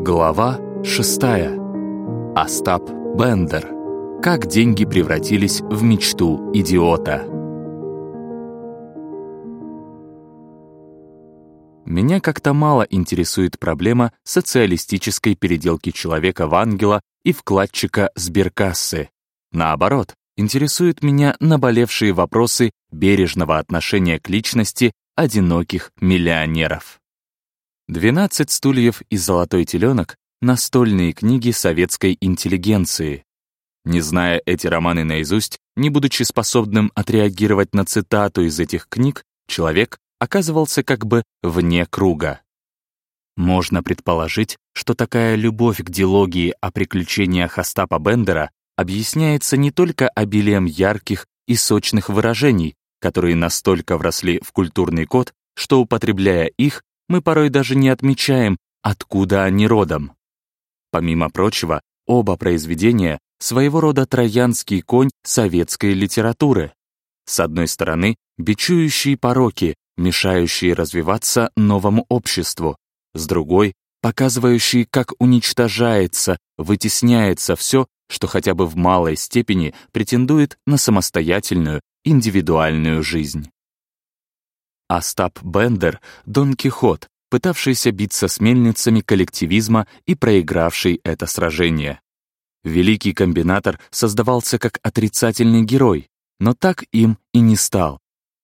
Глава 6. Остап Бендер. Как деньги превратились в мечту идиота. Меня как-то мало интересует проблема социалистической переделки человека в ангела и вкладчика сберкассы. Наоборот, интересуют меня наболевшие вопросы бережного отношения к личности одиноких миллионеров. «Двенадцать стульев и золотой теленок» — настольные книги советской интеллигенции. Не зная эти романы наизусть, не будучи способным отреагировать на цитату из этих книг, человек оказывался как бы вне круга. Можно предположить, что такая любовь к дилогии о приключениях Остапа Бендера объясняется не только обилием ярких и сочных выражений, которые настолько вросли в культурный код, что, употребляя их, мы порой даже не отмечаем, откуда они родом. Помимо прочего, оба произведения — своего рода троянский конь советской литературы. С одной стороны, бичующие пороки, мешающие развиваться новому обществу, с другой — показывающие, как уничтожается, вытесняется все, что хотя бы в малой степени претендует на самостоятельную, индивидуальную жизнь. Остап Бендер — Дон Кихот, пытавшийся биться с мельницами коллективизма и проигравший это сражение. Великий комбинатор создавался как отрицательный герой, но так им и не стал.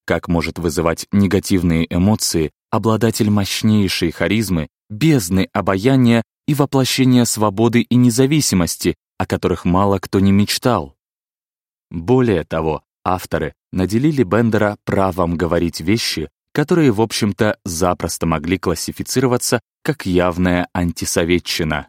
Как может вызывать негативные эмоции обладатель мощнейшей харизмы, бездны обаяния и воплощения свободы и независимости, о которых мало кто не мечтал? Более того, авторы наделили Бендера правом говорить вещи, которые, в общем-то, запросто могли классифицироваться как явная антисоветчина.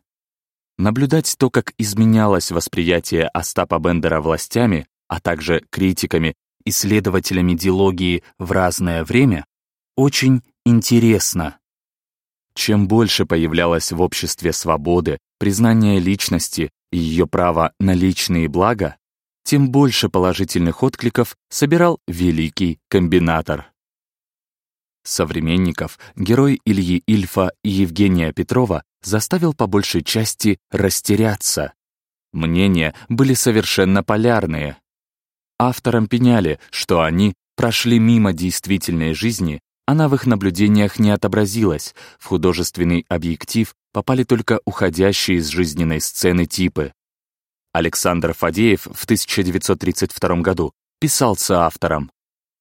Наблюдать то, как изменялось восприятие Остапа Бендера властями, а также критиками, исследователями дилогии в разное время, очень интересно. Чем больше появлялось в обществе свободы, признания личности и ее права на личные блага, тем больше положительных откликов собирал великий комбинатор современников герой Ильи Ильфа и Евгения Петрова заставил по большей части растеряться. Мнения были совершенно полярные. Авторам пеняли, что они прошли мимо действительной жизни, она в их наблюдениях не отобразилась, в художественный объектив попали только уходящие из жизненной сцены типы. Александр Фадеев в 1932 году писал автором.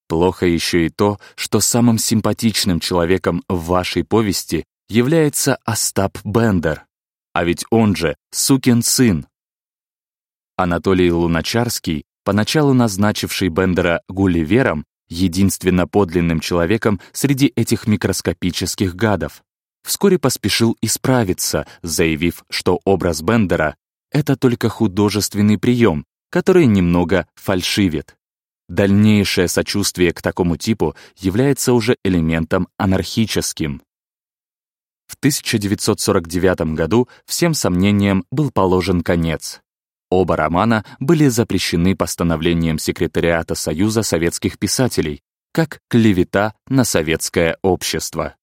Плохо еще и то, что самым симпатичным человеком в вашей повести является Остап Бендер. А ведь он же сукин сын. Анатолий Луначарский, поначалу назначивший Бендера Гулливером, единственно подлинным человеком среди этих микроскопических гадов, вскоре поспешил исправиться, заявив, что образ Бендера — это только художественный прием, который немного фальшивит. Дальнейшее сочувствие к такому типу является уже элементом анархическим. В 1949 году всем сомнениям был положен конец. Оба романа были запрещены постановлением секретариата Союза советских писателей как клевета на советское общество.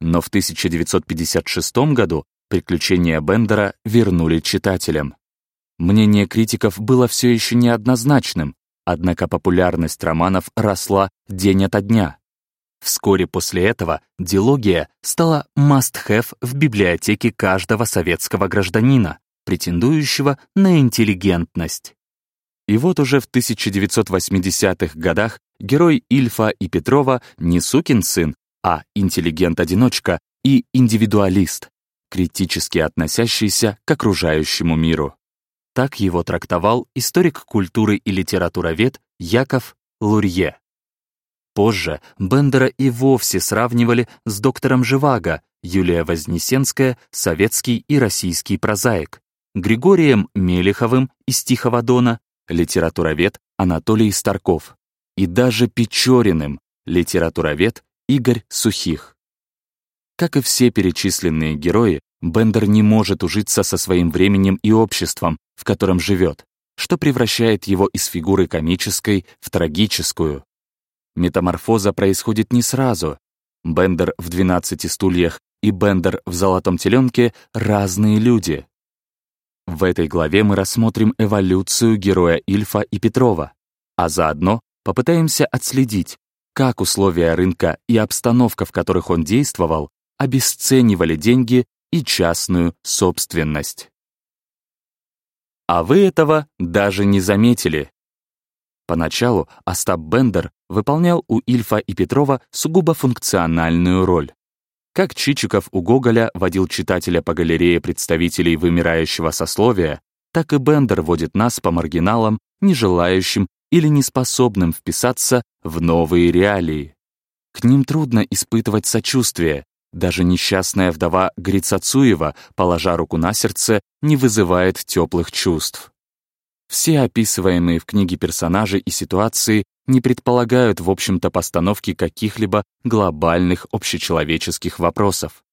Но в 1956 году приключения Бендера вернули читателям. Мнение критиков было все еще неоднозначным, Однако популярность романов росла день ото дня. Вскоре после этого дилогия стала must-have в библиотеке каждого советского гражданина, претендующего на интеллигентность. И вот уже в 1980-х годах герой Ильфа и Петрова не сукин сын, а интеллигент-одиночка и индивидуалист, критически относящийся к окружающему миру. Так его трактовал историк культуры и литературовед Яков Лурье. Позже Бендера и вовсе сравнивали с доктором Живаго, Юлия Вознесенская, советский и российский прозаик, Григорием Мелеховым из Тихого Дона, литературовед Анатолий Старков, и даже Печориным, литературовед Игорь Сухих. Как и все перечисленные герои, Бендер не может ужиться со своим временем и обществом, в котором живет, что превращает его из фигуры комической в трагическую. Метаморфоза происходит не сразу. Бендер в «12 стульях» и Бендер в «Золотом теленке» — разные люди. В этой главе мы рассмотрим эволюцию героя Ильфа и Петрова, а заодно попытаемся отследить, как условия рынка и обстановка, в которых он действовал, обесценивали деньги и частную собственность. А вы этого даже не заметили. Поначалу Остап Бендер выполнял у Ильфа и Петрова сугубо функциональную роль. Как Чичиков у Гоголя водил читателя по галерее представителей вымирающего сословия, так и Бендер водит нас по маргиналам, не желающим или неспособным вписаться в новые реалии. К ним трудно испытывать сочувствие. Даже несчастная вдова Грицацуева, положа руку на сердце, не вызывает теплых чувств. Все описываемые в книге персонажи и ситуации не предполагают, в общем-то, постановки каких-либо глобальных общечеловеческих вопросов.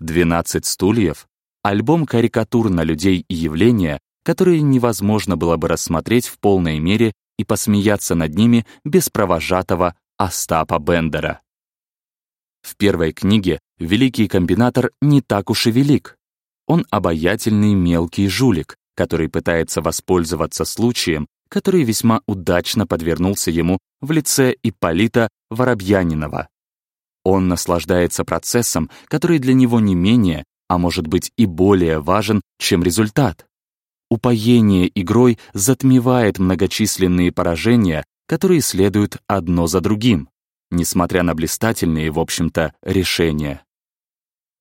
«12 стульев» — альбом карикатур на людей и явления, которые невозможно было бы рассмотреть в полной мере и посмеяться над ними без провожатого Остапа Бендера. В первой книге великий комбинатор не так уж и велик. Он обаятельный мелкий жулик, который пытается воспользоваться случаем, который весьма удачно подвернулся ему в лице Ипполита Воробьянинова. Он наслаждается процессом, который для него не менее, а может быть и более важен, чем результат. Упоение игрой затмевает многочисленные поражения, которые следуют одно за другим, несмотря на блистательные, в общем-то, решения.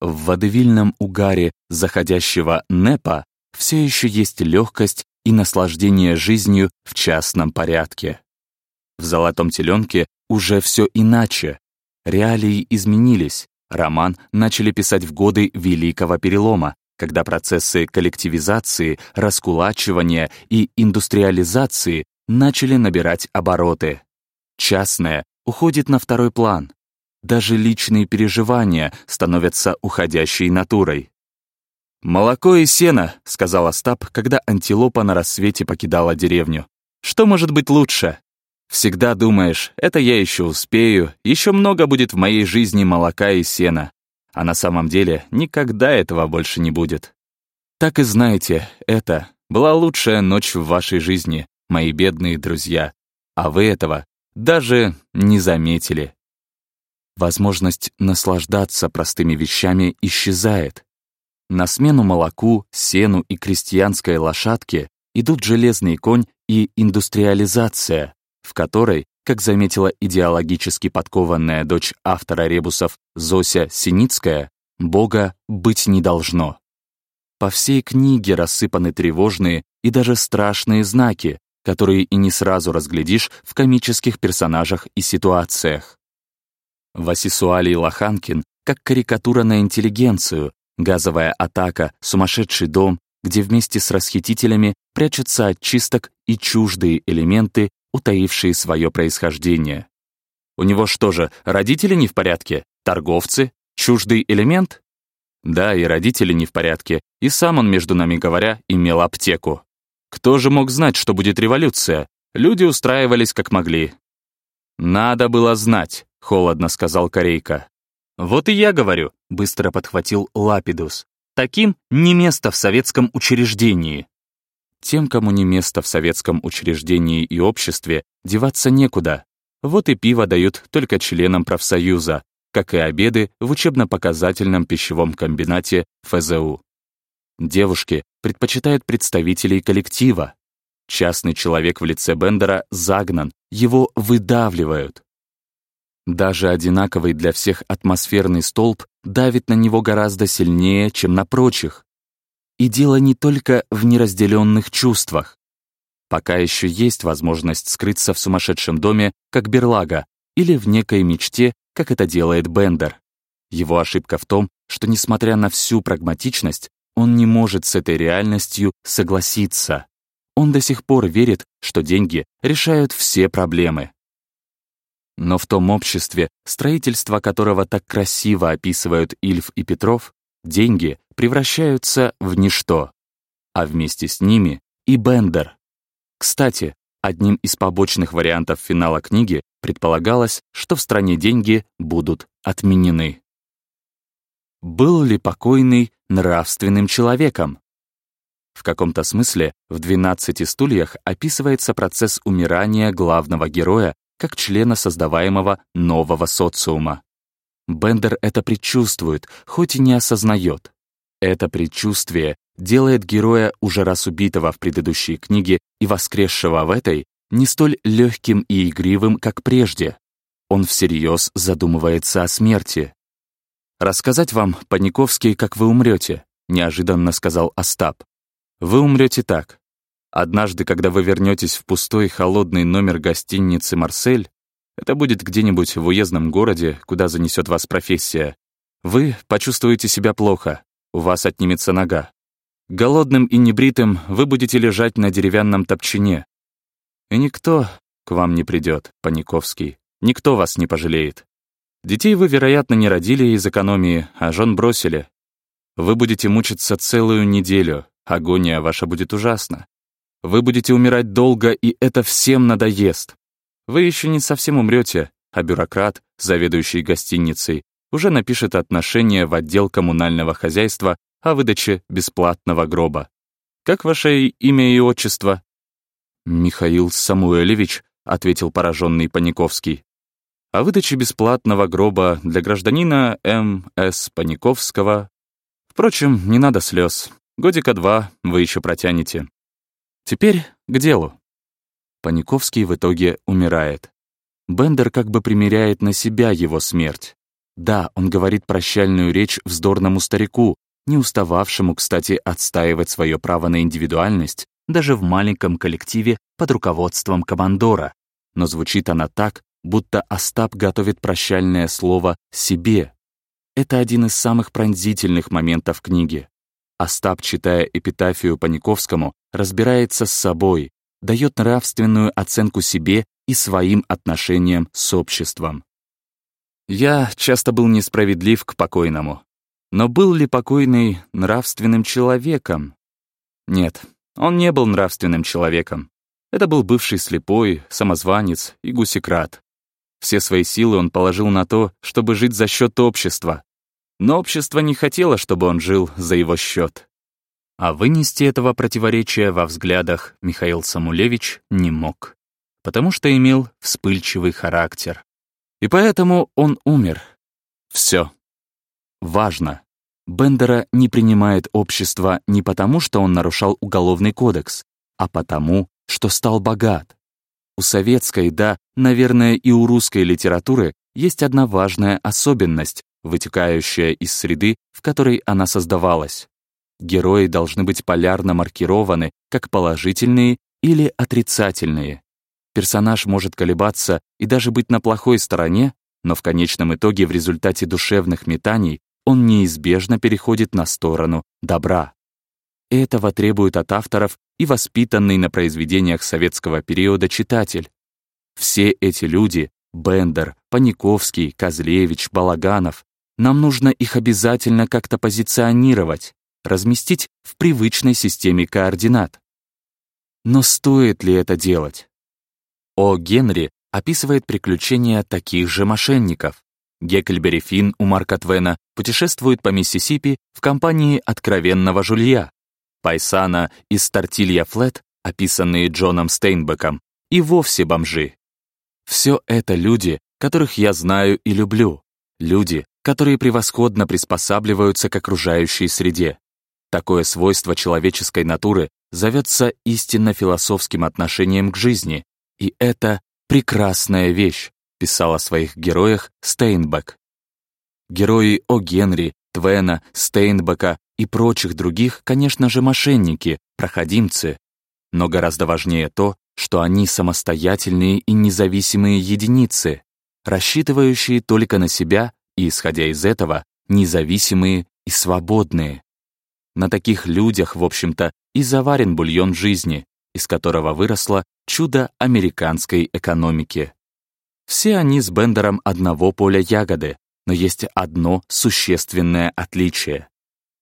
В водевильном угаре заходящего НЭПа все еще есть легкость и наслаждение жизнью в частном порядке. В «Золотом теленке» уже все иначе. Реалии изменились. Роман начали писать в годы Великого Перелома, когда процессы коллективизации, раскулачивания и индустриализации начали набирать обороты. Частное уходит на второй план. Даже личные переживания становятся уходящей натурой. «Молоко и сено», — сказал Остап, когда антилопа на рассвете покидала деревню. «Что может быть лучше?» «Всегда думаешь, это я еще успею, еще много будет в моей жизни молока и сена а на самом деле никогда этого больше не будет. Так и знаете, это была лучшая ночь в вашей жизни, мои бедные друзья, а вы этого даже не заметили. Возможность наслаждаться простыми вещами исчезает. На смену молоку, сену и крестьянской лошадке идут железный конь и индустриализация, в которой как заметила идеологически подкованная дочь автора ребусов Зося Синицкая, Бога быть не должно. По всей книге рассыпаны тревожные и даже страшные знаки, которые и не сразу разглядишь в комических персонажах и ситуациях. Васисуалий Лоханкин как карикатура на интеллигенцию, газовая атака, сумасшедший дом, где вместе с расхитителями прячутся от чисток и чуждые элементы утаившие свое происхождение. У него что же, родители не в порядке? Торговцы? Чуждый элемент? Да, и родители не в порядке, и сам он, между нами говоря, имел аптеку. Кто же мог знать, что будет революция? Люди устраивались как могли. «Надо было знать», — холодно сказал Корейка. «Вот и я говорю», — быстро подхватил Лапидус. «Таким не место в советском учреждении». Тем, кому не место в советском учреждении и обществе, деваться некуда. Вот и пиво дают только членам профсоюза, как и обеды в учебно-показательном пищевом комбинате ФЗУ. Девушки предпочитают представителей коллектива. Частный человек в лице Бендера загнан, его выдавливают. Даже одинаковый для всех атмосферный столб давит на него гораздо сильнее, чем на прочих. И дело не только в неразделенных чувствах. Пока еще есть возможность скрыться в сумасшедшем доме, как Берлага, или в некой мечте, как это делает Бендер. Его ошибка в том, что, несмотря на всю прагматичность, он не может с этой реальностью согласиться. Он до сих пор верит, что деньги решают все проблемы. Но в том обществе, строительство которого так красиво описывают Ильф и Петров, деньги превращаются в ничто, а вместе с ними и Бендер. Кстати, одним из побочных вариантов финала книги предполагалось, что в стране деньги будут отменены. Был ли покойный нравственным человеком? В каком-то смысле в «12 стульях» описывается процесс умирания главного героя как члена создаваемого нового социума. Бендер это предчувствует, хоть и не осознает. Это предчувствие делает героя, уже раз убитого в предыдущей книге и воскресшего в этой, не столь легким и игривым, как прежде. Он всерьез задумывается о смерти. «Рассказать вам, Паниковский, как вы умрете», — неожиданно сказал Остап. «Вы умрете так. Однажды, когда вы вернетесь в пустой холодный номер гостиницы «Марсель», это будет где-нибудь в уездном городе, куда занесет вас профессия, вы почувствуете себя плохо, у вас отнимется нога. Голодным и небритым вы будете лежать на деревянном топчине. И никто к вам не придет, Паниковский. Никто вас не пожалеет. Детей вы, вероятно, не родили из экономии, а жен бросили. Вы будете мучиться целую неделю, агония ваша будет ужасна. Вы будете умирать долго, и это всем надоест. Вы еще не совсем умрете, а бюрократ, заведующий гостиницей, уже напишет отношение в отдел коммунального хозяйства о выдаче бесплатного гроба. Как ваше имя и отчество? Михаил Самуэлевич, ответил пораженный Паниковский о выдаче бесплатного гроба для гражданина М.С. Паниковского. Впрочем, не надо слез. Годика два вы еще протянете. Теперь к делу. Паниковский в итоге умирает. Бендер как бы примеряет на себя его смерть. Да, он говорит прощальную речь вздорному старику, не устававшему, кстати, отстаивать свое право на индивидуальность даже в маленьком коллективе под руководством командора. Но звучит она так, будто Остап готовит прощальное слово себе. Это один из самых пронзительных моментов книги. Остап, читая эпитафию Паниковскому, разбирается с собой, дает нравственную оценку себе и своим отношениям с обществом. Я часто был несправедлив к покойному. Но был ли покойный нравственным человеком? Нет, он не был нравственным человеком. Это был бывший слепой, самозванец и гусекрат. Все свои силы он положил на то, чтобы жить за счет общества. Но общество не хотело, чтобы он жил за его счет. А вынести этого противоречия во взглядах Михаил Самулевич не мог, потому что имел вспыльчивый характер. И поэтому он умер. Все. Важно. Бендера не принимает общество не потому, что он нарушал уголовный кодекс, а потому, что стал богат. У советской, да, наверное, и у русской литературы есть одна важная особенность, вытекающая из среды, в которой она создавалась. Герои должны быть полярно маркированы как положительные или отрицательные. Персонаж может колебаться и даже быть на плохой стороне, но в конечном итоге в результате душевных метаний он неизбежно переходит на сторону добра. Этого требует от авторов и воспитанный на произведениях советского периода читатель. Все эти люди — Бендер, Паниковский, Козлевич, Балаганов — нам нужно их обязательно как-то позиционировать, разместить в привычной системе координат. Но стоит ли это делать? О. Генри описывает приключения таких же мошенников. Геккельбери Финн у Марка Твена путешествует по Миссисипи в компании откровенного жулья. Пайсана из Тортилья Флет, описанные Джоном Стейнбеком, и вовсе бомжи. Все это люди, которых я знаю и люблю. Люди, которые превосходно приспосабливаются к окружающей среде. Такое свойство человеческой натуры зовется истинно философским отношением к жизни, и это прекрасная вещь, писал о своих героях Стейнбек. Герои О. Генри, Твена, Стейнбека и прочих других, конечно же, мошенники, проходимцы. Но гораздо важнее то, что они самостоятельные и независимые единицы, рассчитывающие только на себя и, исходя из этого, независимые и свободные. На таких людях, в общем-то, и заварен бульон жизни, из которого выросло чудо американской экономики. Все они с Бендером одного поля ягоды, но есть одно существенное отличие.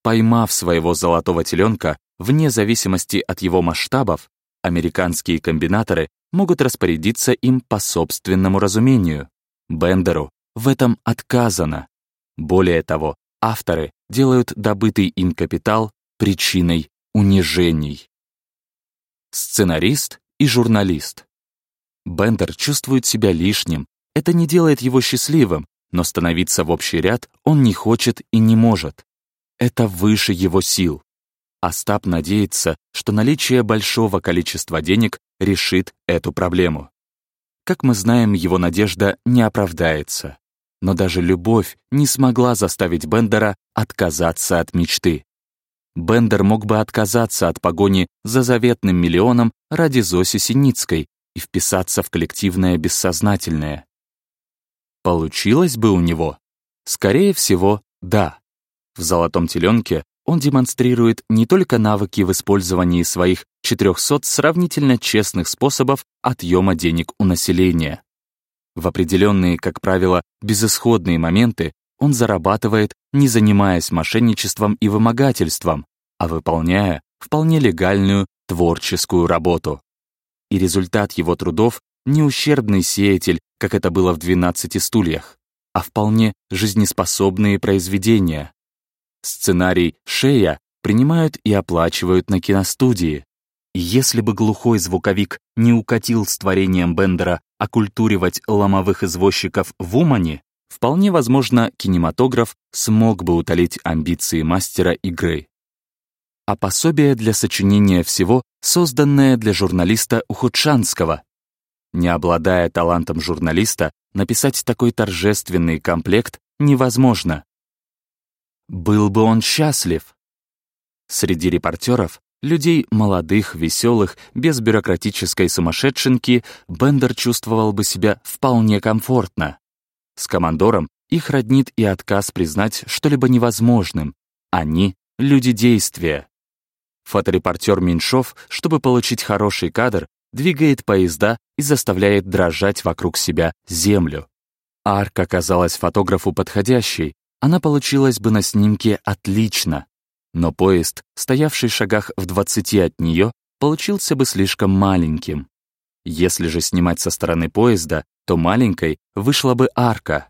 Поймав своего золотого теленка, вне зависимости от его масштабов, американские комбинаторы могут распорядиться им по собственному разумению. Бендеру в этом отказано. Более того, авторы делают добытый им капитал причиной унижений. Сценарист и журналист. Бендер чувствует себя лишним. Это не делает его счастливым, но становиться в общий ряд он не хочет и не может. Это выше его сил. Остап надеется, что наличие большого количества денег решит эту проблему. Как мы знаем, его надежда не оправдается. Но даже любовь не смогла заставить Бендера отказаться от мечты. Бендер мог бы отказаться от погони за заветным миллионом ради Зоси Синицкой и вписаться в коллективное бессознательное. Получилось бы у него? Скорее всего, да. В «Золотом теленке» он демонстрирует не только навыки в использовании своих 400 сравнительно честных способов отъема денег у населения. В определенные, как правило, безысходные моменты он зарабатывает, не занимаясь мошенничеством и вымогательством, а выполняя вполне легальную творческую работу. И результат его трудов не ущербный сеятель, как это было в «12 стульях», а вполне жизнеспособные произведения, Сценарий «Шея» принимают и оплачивают на киностудии. Если бы глухой звуковик не укатил с творением Бендера оккультуривать ломовых извозчиков в Умане, вполне возможно, кинематограф смог бы утолить амбиции мастера игры. А пособие для сочинения всего, созданное для журналиста Ухудшанского. Не обладая талантом журналиста, написать такой торжественный комплект невозможно. Был бы он счастлив. Среди репортеров, людей молодых, веселых, без бюрократической сумасшедшенки, Бендер чувствовал бы себя вполне комфортно. С командором их роднит и отказ признать что-либо невозможным. Они — люди действия. Фоторепортер Меньшов, чтобы получить хороший кадр, двигает поезда и заставляет дрожать вокруг себя землю. Арка казалась фотографу подходящей, она получилась бы на снимке отлично, но поезд, стоявший в шагах в 20 от нее, получился бы слишком маленьким. Если же снимать со стороны поезда, то маленькой вышла бы арка.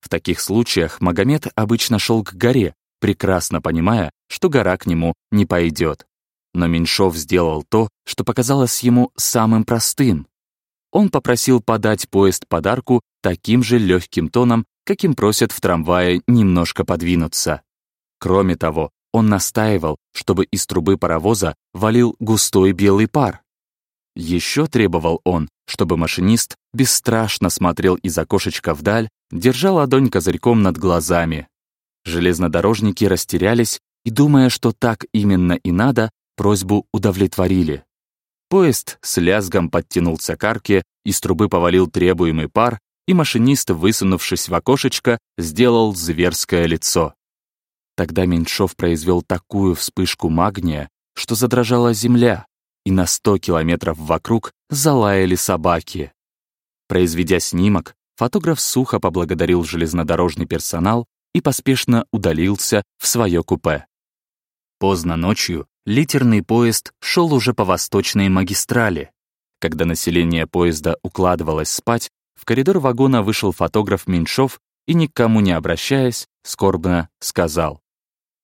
В таких случаях Магомед обычно шел к горе, прекрасно понимая, что гора к нему не пойдет. Но Меньшов сделал то, что показалось ему самым простым. Он попросил подать поезд подарку таким же легким тоном, каким просят в трамвае немножко подвинуться. Кроме того, он настаивал, чтобы из трубы паровоза валил густой белый пар. Еще требовал он, чтобы машинист бесстрашно смотрел из окошечка вдаль, держа ладонь козырьком над глазами. Железнодорожники растерялись и, думая, что так именно и надо, просьбу удовлетворили. Поезд с лязгом подтянулся к арке, из трубы повалил требуемый пар, и машинист, высунувшись в окошечко, сделал зверское лицо. Тогда Меньшов произвел такую вспышку магния, что задрожала земля, и на сто километров вокруг залаяли собаки. Произведя снимок, фотограф сухо поблагодарил железнодорожный персонал и поспешно удалился в свое купе. Поздно ночью литерный поезд шел уже по восточной магистрали. Когда население поезда укладывалось спать, в коридор вагона вышел фотограф Меньшов и, никому не обращаясь, скорбно сказал.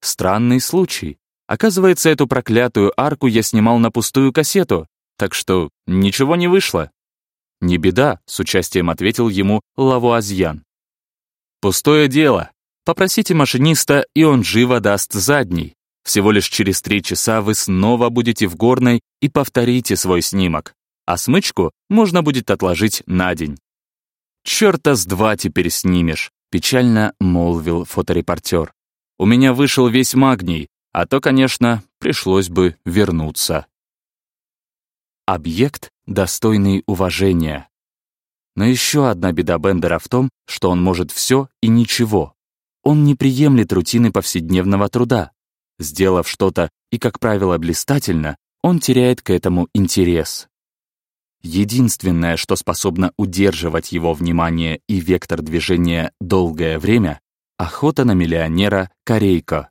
«Странный случай. Оказывается, эту проклятую арку я снимал на пустую кассету, так что ничего не вышло». «Не беда», — с участием ответил ему Лавуазьян. «Пустое дело. Попросите машиниста, и он живо даст задний. Всего лишь через три часа вы снова будете в горной и повторите свой снимок, а смычку можно будет отложить на день. «Чёрта с два теперь снимешь», — печально молвил фоторепортер. «У меня вышел весь магний, а то, конечно, пришлось бы вернуться». Объект, достойный уважения. Но еще одна беда Бендера в том, что он может все и ничего. Он не приемлет рутины повседневного труда. Сделав что-то и, как правило, блистательно, он теряет к этому интерес. Единственное, что способно удерживать его внимание и вектор движения долгое время — охота на миллионера Корейко.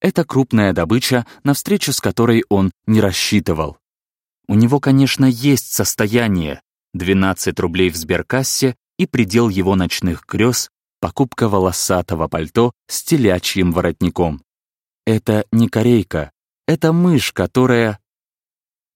Это крупная добыча, на встречу с которой он не рассчитывал. У него, конечно, есть состояние — 12 рублей в сберкассе и предел его ночных грез покупка волосатого пальто с телячьим воротником. Это не корейка, это мышь, которая...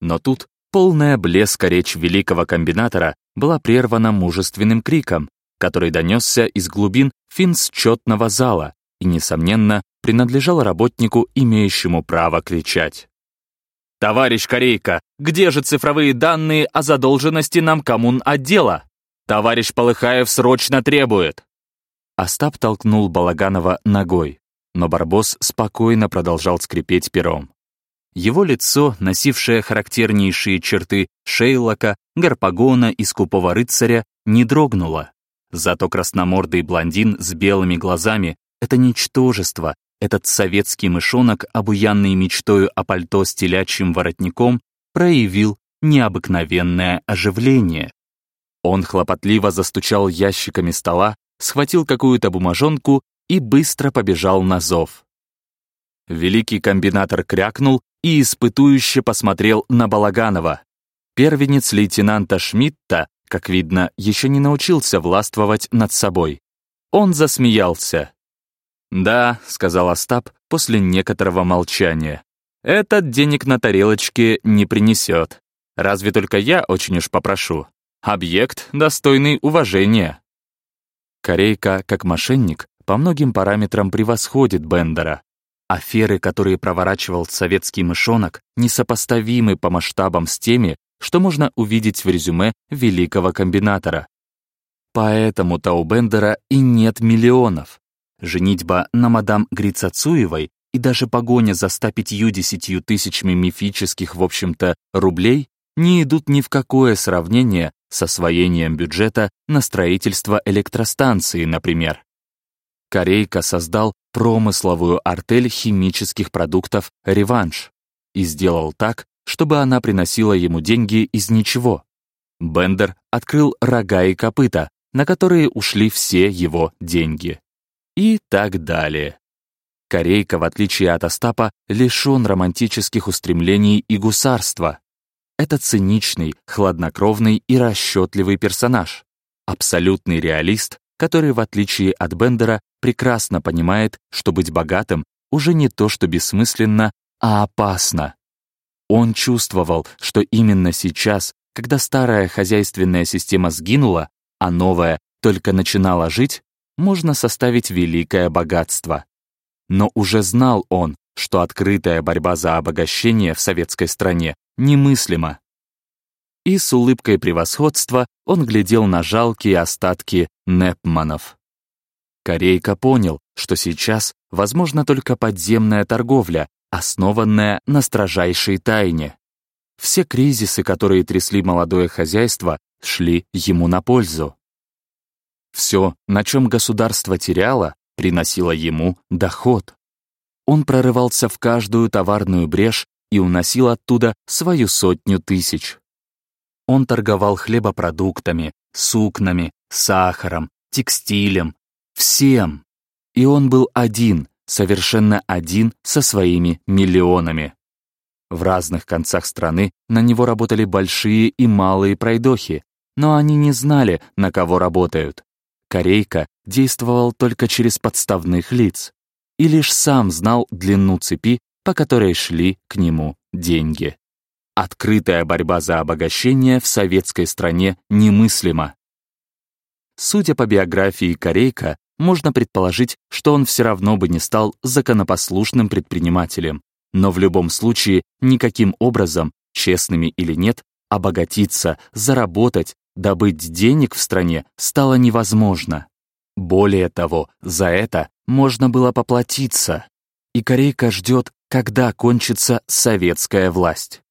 Но тут полная блеска речь великого комбинатора была прервана мужественным криком, который донесся из глубин финсчетного зала и, несомненно, принадлежал работнику, имеющему право кричать. «Товарищ Корейка, где же цифровые данные о задолженности нам коммун-отдела? Товарищ Полыхаев срочно требует!» Остап толкнул Балаганова ногой, но Барбос спокойно продолжал скрипеть пером. Его лицо, носившее характернейшие черты Шейлока, Гарпагона и скупого рыцаря, не дрогнуло. Зато красномордый блондин с белыми глазами — это ничтожество, этот советский мышонок, обуянный мечтою о пальто с телячьим воротником, проявил необыкновенное оживление. Он хлопотливо застучал ящиками стола, схватил какую-то бумажонку и быстро побежал на зов. Великий комбинатор крякнул и испытующе посмотрел на Балаганова. Первенец лейтенанта Шмидта, как видно, еще не научился властвовать над собой. Он засмеялся. «Да», — сказал Остап после некоторого молчания, «этот денег на тарелочке не принесет. Разве только я очень уж попрошу. Объект, достойный уважения». Корейка, как мошенник, по многим параметрам превосходит Бендера. Аферы, которые проворачивал советский мышонок, несопоставимы по масштабам с теми, что можно увидеть в резюме великого комбинатора. Поэтому-то у Бендера и нет миллионов. Женитьба на мадам Грицацуевой и даже погоня за 150 тысячами мифических, в общем-то, рублей не идут ни в какое сравнение с освоением бюджета на строительство электростанции, например. Корейка создал промысловую артель химических продуктов «Реванш» и сделал так, чтобы она приносила ему деньги из ничего. Бендер открыл рога и копыта, на которые ушли все его деньги и так далее. Корейка, в отличие от Остапа, лишен романтических устремлений и гусарства. Это циничный, хладнокровный и расчетливый персонаж, абсолютный реалист, который, в отличие от Бендера, прекрасно понимает, что быть богатым уже не то, что бессмысленно, а опасно. Он чувствовал, что именно сейчас, когда старая хозяйственная система сгинула, а новая только начинала жить, можно составить великое богатство. Но уже знал он, что открытая борьба за обогащение в советской стране немыслима. И с улыбкой превосходства он глядел на жалкие остатки Непманов. Корейка понял, что сейчас возможна только подземная торговля, основанная на строжайшей тайне. Все кризисы, которые трясли молодое хозяйство, шли ему на пользу. Все, на чем государство теряло, приносило ему доход. Он прорывался в каждую товарную брешь и уносил оттуда свою сотню тысяч. Он торговал хлебопродуктами, сукнами, сахаром, текстилем, всем. И он был один, совершенно один со своими миллионами. В разных концах страны на него работали большие и малые пройдохи, но они не знали, на кого работают. Корейка действовал только через подставных лиц и лишь сам знал длину цепи, по которой шли к нему деньги. Открытая борьба за обогащение в советской стране немыслима. Судя по биографии Корейка, можно предположить, что он все равно бы не стал законопослушным предпринимателем, но в любом случае никаким образом, честными или нет, обогатиться, заработать, добыть денег в стране стало невозможно. Более того, за это можно было поплатиться. И Корейка ждет, когда кончится советская власть.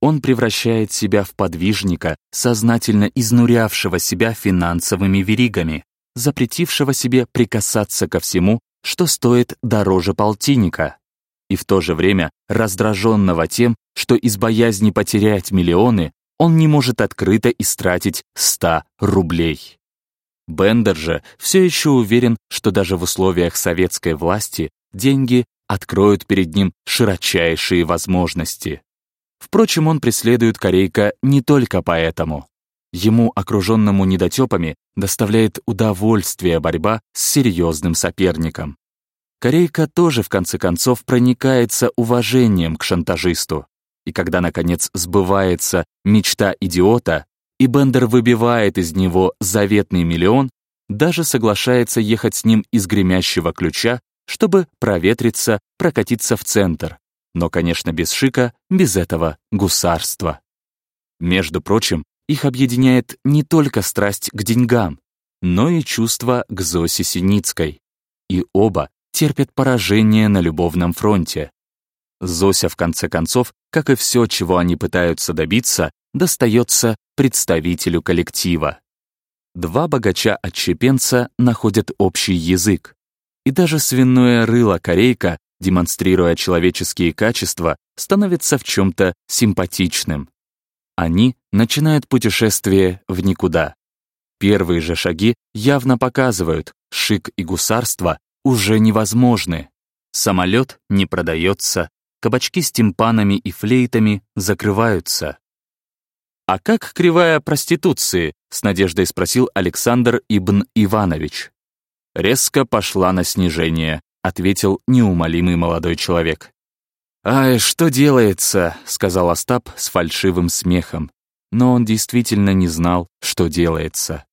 Он превращает себя в подвижника, сознательно изнурявшего себя финансовыми веригами, запретившего себе прикасаться ко всему, что стоит дороже полтинника, и в то же время раздраженного тем, что из боязни потерять миллионы он не может открыто истратить 100 рублей. Бендер же все еще уверен, что даже в условиях советской власти деньги откроют перед ним широчайшие возможности. Впрочем, он преследует Корейка не только поэтому. Ему, окруженному недотепами, доставляет удовольствие борьба с серьезным соперником. Корейка тоже, в конце концов, проникается уважением к шантажисту. И когда, наконец, сбывается мечта идиота, и Бендер выбивает из него заветный миллион, даже соглашается ехать с ним из гремящего ключа, чтобы проветриться, прокатиться в центр. Но, конечно, без шика, без этого гусарства. Между прочим, их объединяет не только страсть к деньгам, но и чувство к Зосе Синицкой. И оба терпят поражение на любовном фронте. Зося, в конце концов, как и все, чего они пытаются добиться, достается представителю коллектива. Два богача-отщепенца находят общий язык. И даже свиное рыло корейка, демонстрируя человеческие качества, становится в чем-то симпатичным. Они начинают путешествие в никуда. Первые же шаги явно показывают, шик и гусарство уже невозможны. Самолет не продается, кабачки с тимпанами и флейтами закрываются. «А как кривая проституции?» — с надеждой спросил Александр Ибн Иванович. «Резко пошла на снижение», — ответил неумолимый молодой человек. «Ай, что делается?» — сказал Остап с фальшивым смехом. Но он действительно не знал, что делается.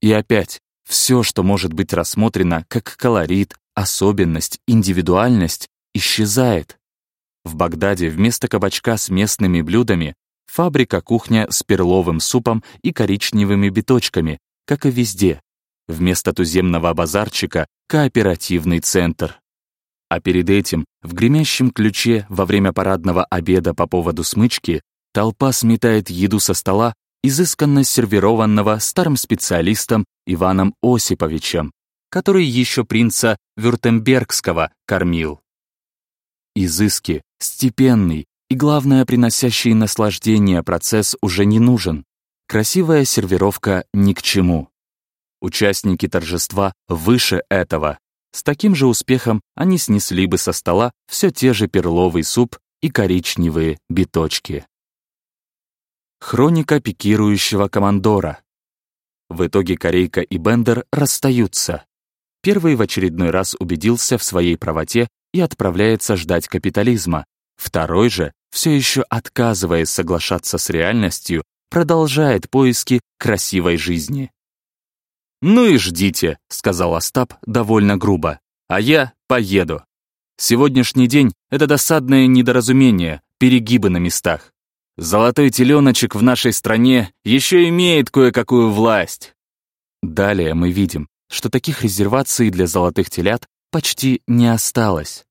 И опять, все, что может быть рассмотрено как колорит, особенность, индивидуальность, исчезает. В Багдаде вместо кабачка с местными блюдами фабрика-кухня с перловым супом и коричневыми биточками, как и везде. Вместо туземного базарчика — кооперативный центр. А перед этим, в гремящем ключе во время парадного обеда по поводу смычки, толпа сметает еду со стола, изысканно сервированного старым специалистом Иваном Осиповичем, который еще принца Вюртембергского кормил. Изыски, степенный и, главное, приносящий наслаждение процесс уже не нужен. Красивая сервировка ни к чему. Участники торжества выше этого. С таким же успехом они снесли бы со стола все те же перловый суп и коричневые биточки. Хроника пикирующего командора. В итоге Корейка и Бендер расстаются. Первый в очередной раз убедился в своей правоте и отправляется ждать капитализма. Второй же, все еще отказываясь соглашаться с реальностью, продолжает поиски красивой жизни. «Ну и ждите», — сказал Остап довольно грубо. «А я поеду. Сегодняшний день — это досадное недоразумение, перегибы на местах. Золотой теленочек в нашей стране еще имеет кое-какую власть». Далее мы видим, что таких резерваций для золотых телят почти не осталось.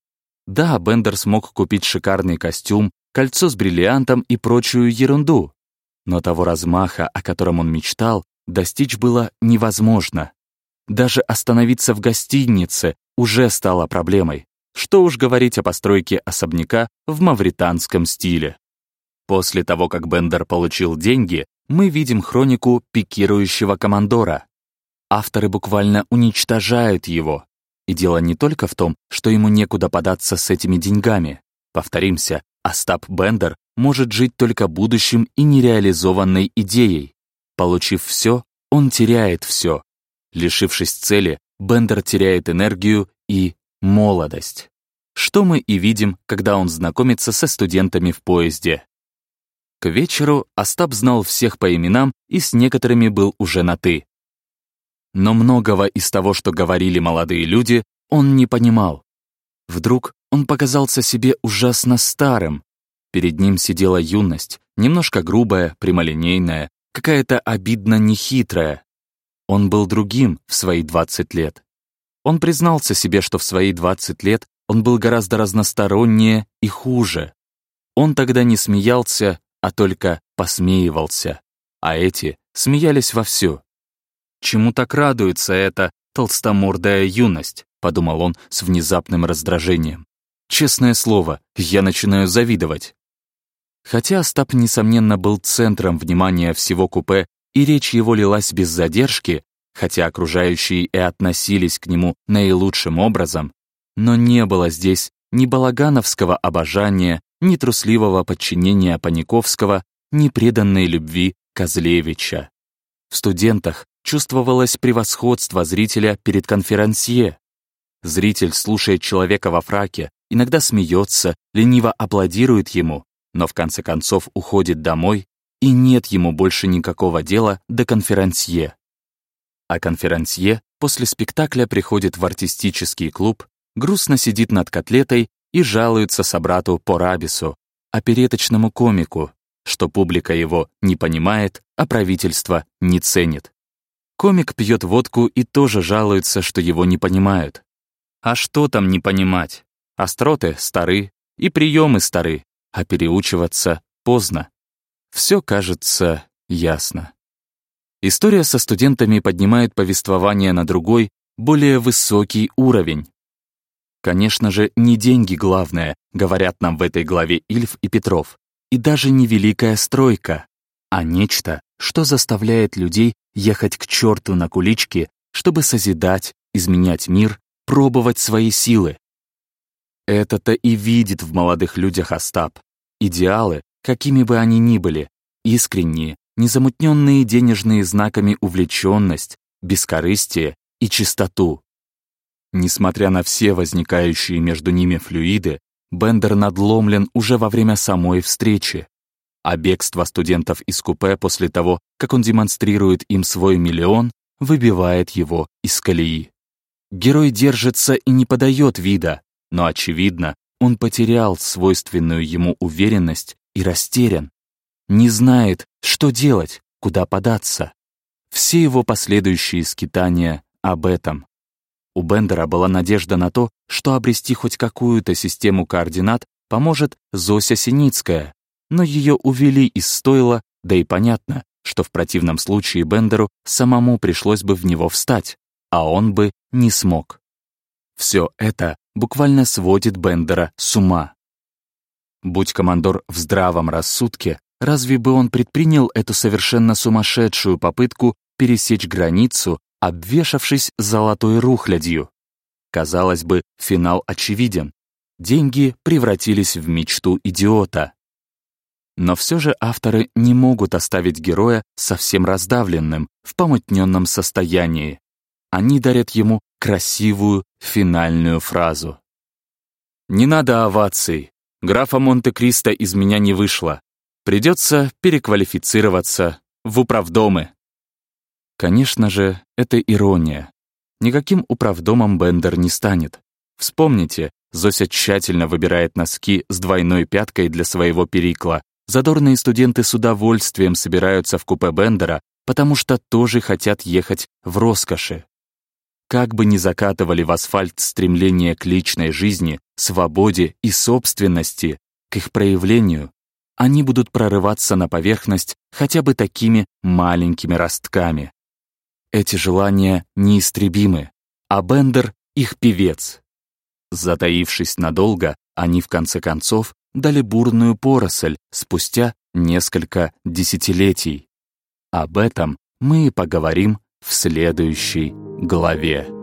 Да, Бендер смог купить шикарный костюм, кольцо с бриллиантом и прочую ерунду. Но того размаха, о котором он мечтал, достичь было невозможно. Даже остановиться в гостинице уже стало проблемой. Что уж говорить о постройке особняка в мавританском стиле. После того, как Бендер получил деньги, мы видим хронику пикирующего командора. Авторы буквально уничтожают его. И дело не только в том, что ему некуда податься с этими деньгами. Повторимся, Остап Бендер может жить только будущим и нереализованной идеей. Получив все, он теряет все. Лишившись цели, Бендер теряет энергию и молодость. Что мы и видим, когда он знакомится со студентами в поезде. К вечеру Остап знал всех по именам и с некоторыми был уже на «ты». Но многого из того, что говорили молодые люди, он не понимал. Вдруг он показался себе ужасно старым. Перед ним сидела юность, немножко грубая, прямолинейная, какая-то обидно нехитрая. Он был другим в свои 20 лет. Он признался себе, что в свои 20 лет он был гораздо разностороннее и хуже. Он тогда не смеялся, а только посмеивался, а эти смеялись вовсю. «Чему так радуется эта толстомордая юность?» — подумал он с внезапным раздражением. «Честное слово, я начинаю завидовать. Хотя Остап, несомненно, был центром внимания всего купе, и речь его лилась без задержки, хотя окружающие и относились к нему наилучшим образом, но не было здесь ни балагановского обожания, ни трусливого подчинения Паниковского, ни преданной любви Козлевича. В студентах чувствовалось превосходство зрителя перед конферансье. Зритель слушает человека во фраке, иногда смеется, лениво аплодирует ему, но в конце концов уходит домой, и нет ему больше никакого дела до конферансье. А конферансье после спектакля приходит в артистический клуб, грустно сидит над котлетой и жалуется собрату по рабису, опереточному комику, что публика его не понимает, а правительство не ценит. Комик пьет водку и тоже жалуется, что его не понимают. А что там не понимать? Остроты стары, и приемы стары, а переучиваться поздно. Все кажется ясно. История со студентами поднимает повествование на другой, более высокий уровень. Конечно же, не деньги главное, говорят нам в этой главе Ильф и Петров, и даже не великая стройка, а нечто, что заставляет людей ехать к черту на куличке, чтобы созидать, изменять мир, пробовать свои силы. Это-то и видит в молодых людях Остап. Идеалы, какими бы они ни были, искренние, незамутненные денежные знаками увлеченность, бескорыстие и чистоту. Несмотря на все возникающие между ними флюиды, Бендер надломлен уже во время самой встречи. А бегство студентов из купе после того, как он демонстрирует им свой миллион, выбивает его из колеи. Герой держится и не подает вида, но, очевидно, он потерял свойственную ему уверенность и растерян. Не знает, что делать, куда податься. Все его последующие скитания об этом. У Бендера была надежда на то, что обрести хоть какую-то систему координат поможет Зося Синицкая, но ее увели из стойла, да и понятно, что в противном случае Бендеру самому пришлось бы в него встать, а он бы не смог. Все это буквально сводит Бендера с ума. Будь командор в здравом рассудке, разве бы он предпринял эту совершенно сумасшедшую попытку пересечь границу обвешавшись золотой рухлядью. Казалось бы, финал очевиден. Деньги превратились в мечту идиота. Но все же авторы не могут оставить героя совсем раздавленным, в помутненном состоянии. Они дарят ему красивую финальную фразу. «Не надо оваций. Графа Монте-Кристо из меня не вышло. Придется переквалифицироваться в управдомы». Конечно же, это ирония. Никаким управдомом Бендер не станет. Вспомните, Зося тщательно выбирает носки с двойной пяткой для своего перикла. Задорные студенты с удовольствием собираются в купе Бендера, потому что тоже хотят ехать в роскоши. Как бы ни закатывали в асфальт стремление к личной жизни, свободе и собственности, к их проявлению, они будут прорываться на поверхность хотя бы такими маленькими ростками. Эти желания неистребимы, а Бендер — их певец. Затаившись надолго, они в конце концов дали бурную поросль спустя несколько десятилетий. Об этом мы и поговорим в следующей главе.